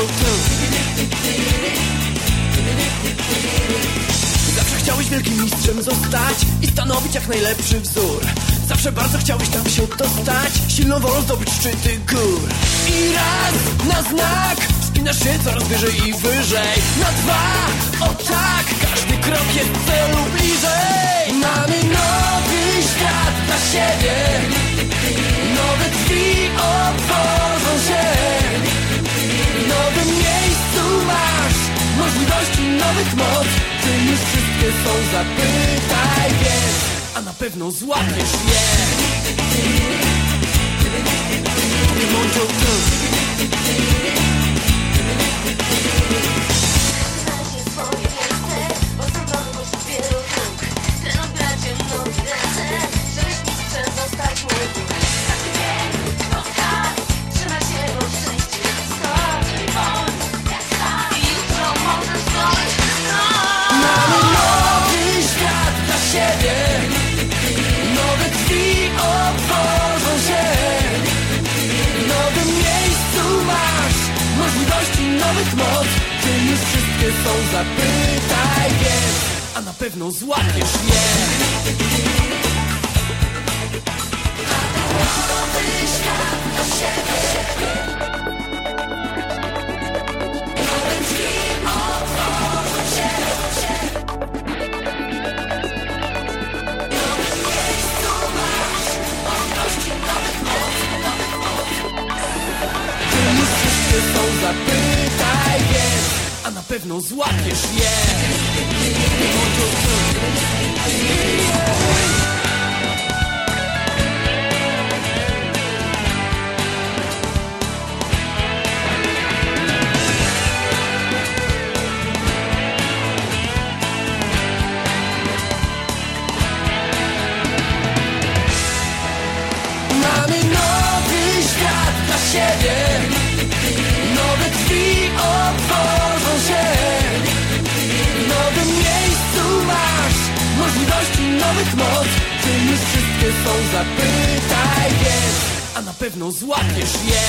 Mojo Zawsze chciałeś wielkim mistrzem zostać I stanowić jak najlepszy wzór. Zawsze bardzo chciałeś tam się dostać Silną wolą zdobyć szczyty gór. I raz na znak Wspinasz się coraz wyżej i wyżej. Na dwa, o tak Czy już wszystkie są? Zapytaj, wiesz A na pewno złapiesz je nowych moc Czy już wszystkie są? Zapytaj, wiesz A na pewno złapiesz je Czy już pewno złapiesz je Mamy nowy świat dla siebie są? Zapytaj, wiesz A na pewno złapiesz je